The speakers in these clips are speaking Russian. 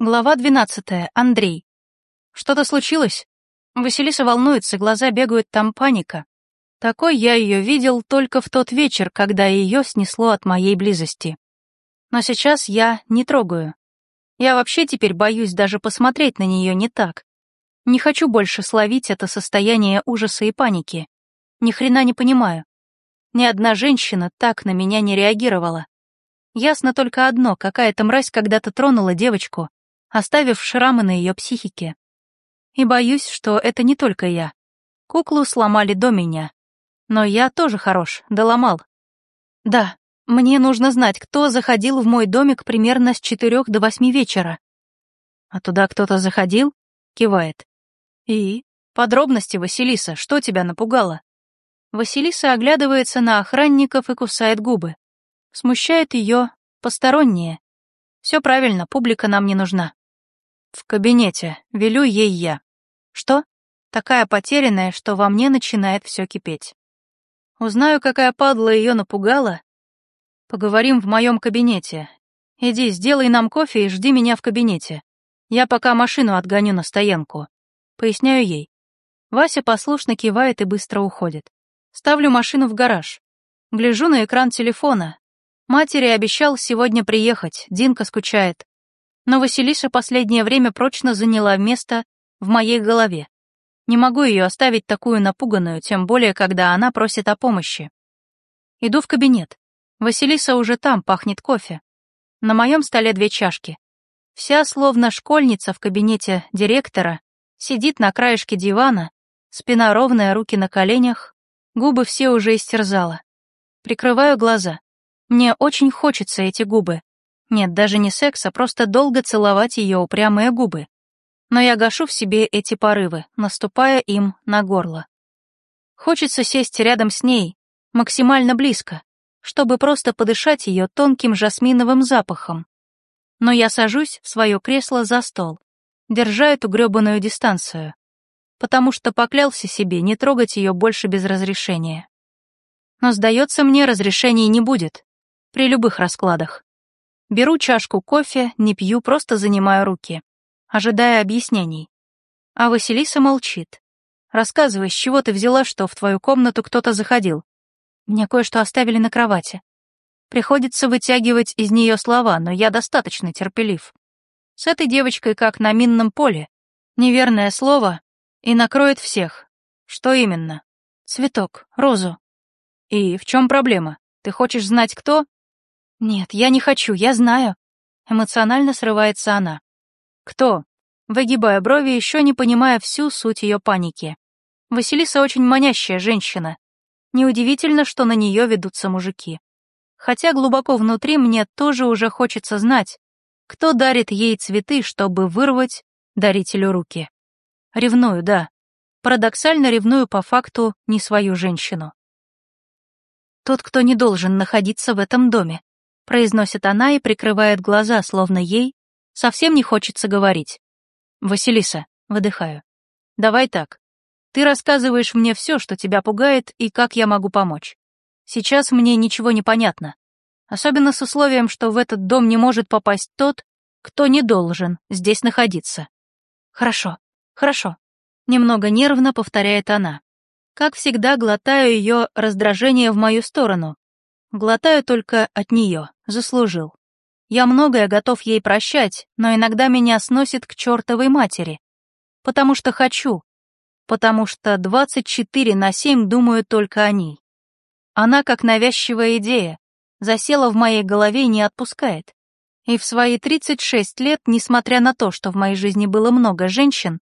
Глава 12. Андрей. Что-то случилось? Василиса волнуется, глаза бегают, там паника. Такой я ее видел только в тот вечер, когда ее снесло от моей близости. Но сейчас я не трогаю. Я вообще теперь боюсь даже посмотреть на нее не так. Не хочу больше словить это состояние ужаса и паники. Ни хрена не понимаю. Ни одна женщина так на меня не реагировала. Ясно только одно, какая-то мразь когда-то тронула девочку, оставив шрамы на ее психике. И боюсь, что это не только я. Куклу сломали до меня. Но я тоже хорош, доломал. Да, мне нужно знать, кто заходил в мой домик примерно с четырех до восьми вечера. А туда кто-то заходил? Кивает. И? Подробности, Василиса, что тебя напугало? Василиса оглядывается на охранников и кусает губы. Смущает ее постороннее. Все правильно, публика нам не нужна. В кабинете. Велю ей я. Что? Такая потерянная, что во мне начинает все кипеть. Узнаю, какая падла ее напугала. Поговорим в моем кабинете. Иди, сделай нам кофе и жди меня в кабинете. Я пока машину отгоню на стоянку. Поясняю ей. Вася послушно кивает и быстро уходит. Ставлю машину в гараж. Гляжу на экран телефона. Матери обещал сегодня приехать, Динка скучает но Василиса последнее время прочно заняла место в моей голове. Не могу ее оставить такую напуганную, тем более, когда она просит о помощи. Иду в кабинет. Василиса уже там, пахнет кофе. На моем столе две чашки. Вся, словно школьница в кабинете директора, сидит на краешке дивана, спина ровная, руки на коленях, губы все уже истерзала. Прикрываю глаза. Мне очень хочется эти губы, нет, даже не секса, просто долго целовать ее упрямые губы. Но я гашу в себе эти порывы, наступая им на горло. Хочется сесть рядом с ней, максимально близко, чтобы просто подышать ее тонким жасминовым запахом. Но я сажусь в свое кресло за стол, держа эту грёбаную дистанцию, потому что поклялся себе не трогать ее больше без разрешения. Но, сдается мне, разрешений не будет, при любых раскладах. Беру чашку кофе, не пью, просто занимаю руки, ожидая объяснений. А Василиса молчит. Рассказывай, с чего ты взяла, что в твою комнату кто-то заходил? Мне кое-что оставили на кровати. Приходится вытягивать из нее слова, но я достаточно терпелив. С этой девочкой как на минном поле. Неверное слово и накроет всех. Что именно? Цветок, розу. И в чем проблема? Ты хочешь знать, кто? «Нет, я не хочу, я знаю». Эмоционально срывается она. «Кто?» Выгибая брови, еще не понимая всю суть ее паники. Василиса очень манящая женщина. Неудивительно, что на нее ведутся мужики. Хотя глубоко внутри мне тоже уже хочется знать, кто дарит ей цветы, чтобы вырвать дарителю руки. Ревную, да. Парадоксально ревную по факту не свою женщину. Тот, кто не должен находиться в этом доме произносит она и прикрывает глаза, словно ей совсем не хочется говорить. «Василиса», — выдыхаю, — «давай так. Ты рассказываешь мне все, что тебя пугает, и как я могу помочь. Сейчас мне ничего не понятно. Особенно с условием, что в этот дом не может попасть тот, кто не должен здесь находиться». «Хорошо, хорошо», — немного нервно повторяет она. Как всегда, глотаю ее раздражение в мою сторону, Глотаю только от нее, заслужил. Я многое готов ей прощать, но иногда меня сносит к чертовой матери. Потому что хочу. Потому что 24 на 7 думаю только о ней. Она, как навязчивая идея, засела в моей голове и не отпускает. И в свои 36 лет, несмотря на то, что в моей жизни было много женщин,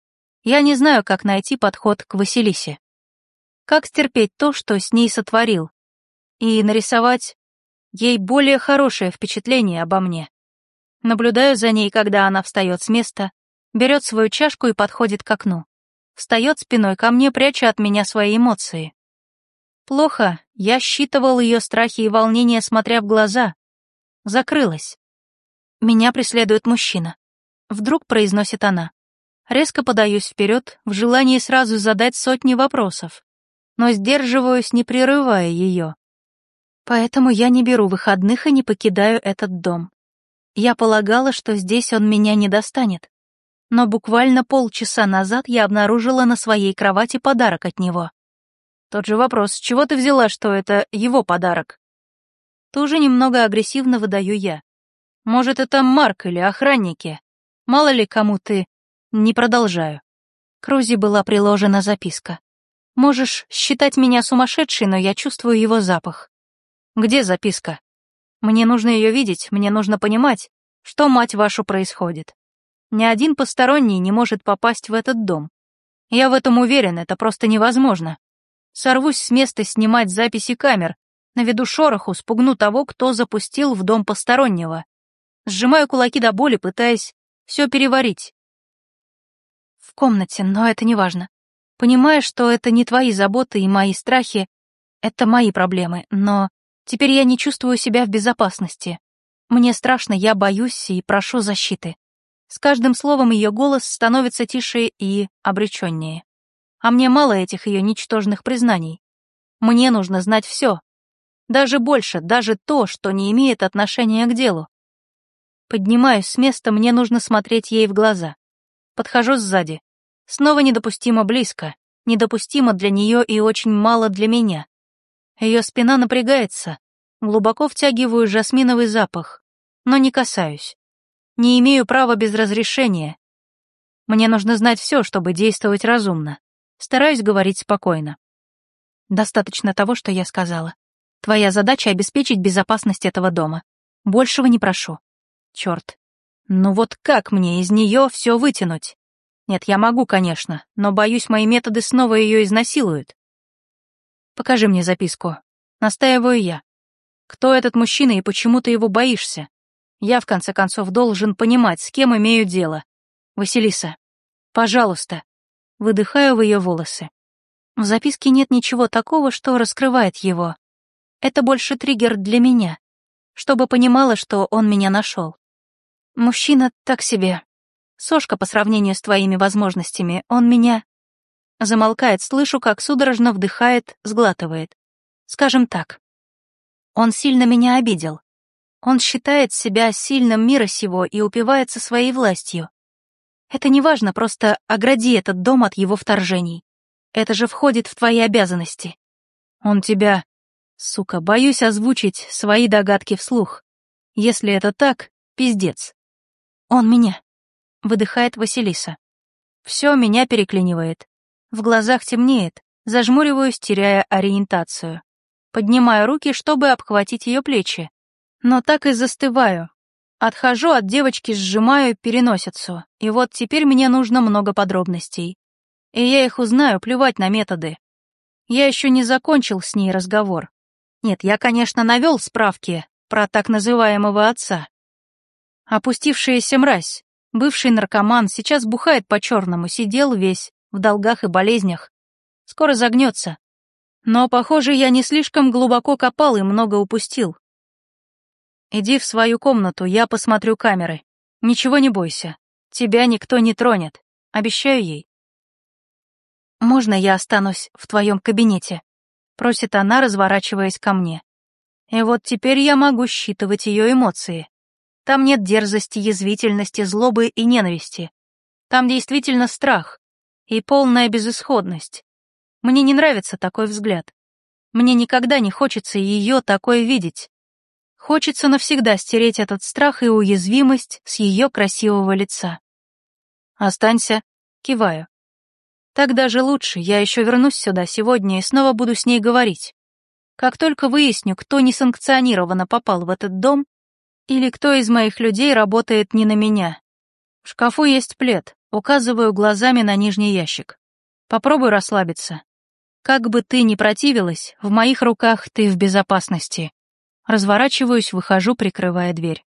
я не знаю, как найти подход к Василисе. Как стерпеть то, что с ней сотворил, и нарисовать ей более хорошее впечатление обо мне. Наблюдаю за ней, когда она встает с места, берет свою чашку и подходит к окну. Встает спиной ко мне, пряча от меня свои эмоции. Плохо, я считывал ее страхи и волнения, смотря в глаза. Закрылась. Меня преследует мужчина. Вдруг произносит она. Резко подаюсь вперед, в желании сразу задать сотни вопросов, но сдерживаюсь, не прерывая ее. Поэтому я не беру выходных и не покидаю этот дом. Я полагала, что здесь он меня не достанет. Но буквально полчаса назад я обнаружила на своей кровати подарок от него. Тот же вопрос, с чего ты взяла, что это его подарок? Тоже немного агрессивно выдаю я. Может, это Марк или охранники? Мало ли кому ты... Не продолжаю. К Розе была приложена записка. Можешь считать меня сумасшедшей, но я чувствую его запах. Где записка? Мне нужно ее видеть, мне нужно понимать, что, мать вашу, происходит. Ни один посторонний не может попасть в этот дом. Я в этом уверен, это просто невозможно. Сорвусь с места снимать записи камер, наведу шороху, спугну того, кто запустил в дом постороннего. Сжимаю кулаки до боли, пытаясь все переварить. В комнате, но это не важно. Понимаю, что это не твои заботы и мои страхи, это мои проблемы, но теперь я не чувствую себя в безопасности. Мне страшно, я боюсь и прошу защиты. С каждым словом ее голос становится тише и обреченнее. А мне мало этих ее ничтожных признаний. Мне нужно знать все. Даже больше, даже то, что не имеет отношения к делу. Поднимаюсь с места, мне нужно смотреть ей в глаза. Подхожу сзади. Снова недопустимо близко. Недопустимо для нее и очень мало для меня. Ее спина напрягается. Глубоко втягиваю жасминовый запах, но не касаюсь. Не имею права без разрешения. Мне нужно знать все, чтобы действовать разумно. Стараюсь говорить спокойно. Достаточно того, что я сказала. Твоя задача — обеспечить безопасность этого дома. Большего не прошу. Черт. Ну вот как мне из нее все вытянуть? Нет, я могу, конечно, но боюсь, мои методы снова ее изнасилуют. Покажи мне записку. Настаиваю я. Кто этот мужчина и почему ты его боишься? Я, в конце концов, должен понимать, с кем имею дело. Василиса, пожалуйста. Выдыхаю в ее волосы. В записке нет ничего такого, что раскрывает его. Это больше триггер для меня, чтобы понимала, что он меня нашел. Мужчина так себе. Сошка по сравнению с твоими возможностями, он меня... Замолкает, слышу, как судорожно вдыхает, сглатывает. Скажем так. Он сильно меня обидел. Он считает себя сильным мира сего и упивается своей властью. Это не важно, просто огради этот дом от его вторжений. Это же входит в твои обязанности. Он тебя... Сука, боюсь озвучить свои догадки вслух. Если это так, пиздец. Он меня. Выдыхает Василиса. Все меня переклинивает. В глазах темнеет, зажмуриваюсь, теряя ориентацию. Поднимаю руки, чтобы обхватить ее плечи. Но так и застываю, Отхожу от девочки, сжимаю переносицу, и вот теперь мне нужно много подробностей. И я их узнаю, плевать на методы. Я еще не закончил с ней разговор. Нет, я, конечно, навел справки про так называемого отца. Опустившаяся мразь, бывший наркоман, сейчас бухает по-черному, сидел весь, в долгах и болезнях. Скоро загнется. Но, похоже, я не слишком глубоко копал и много упустил. Иди в свою комнату, я посмотрю камеры. Ничего не бойся. Тебя никто не тронет. Обещаю ей. «Можно я останусь в твоем кабинете?» — просит она, разворачиваясь ко мне. И вот теперь я могу считывать ее эмоции. Там нет дерзости, язвительности, злобы и ненависти. Там действительно страх и полная безысходность. Мне не нравится такой взгляд. Мне никогда не хочется ее такой видеть. Хочется навсегда стереть этот страх и уязвимость с ее красивого лица. «Останься», — киваю. «Так даже лучше, я еще вернусь сюда сегодня и снова буду с ней говорить. Как только выясню, кто несанкционированно попал в этот дом, или кто из моих людей работает не на меня. В шкафу есть плед, указываю глазами на нижний ящик. Попробуй расслабиться. Как бы ты ни противилась, в моих руках ты в безопасности. Разворачиваюсь, выхожу, прикрывая дверь.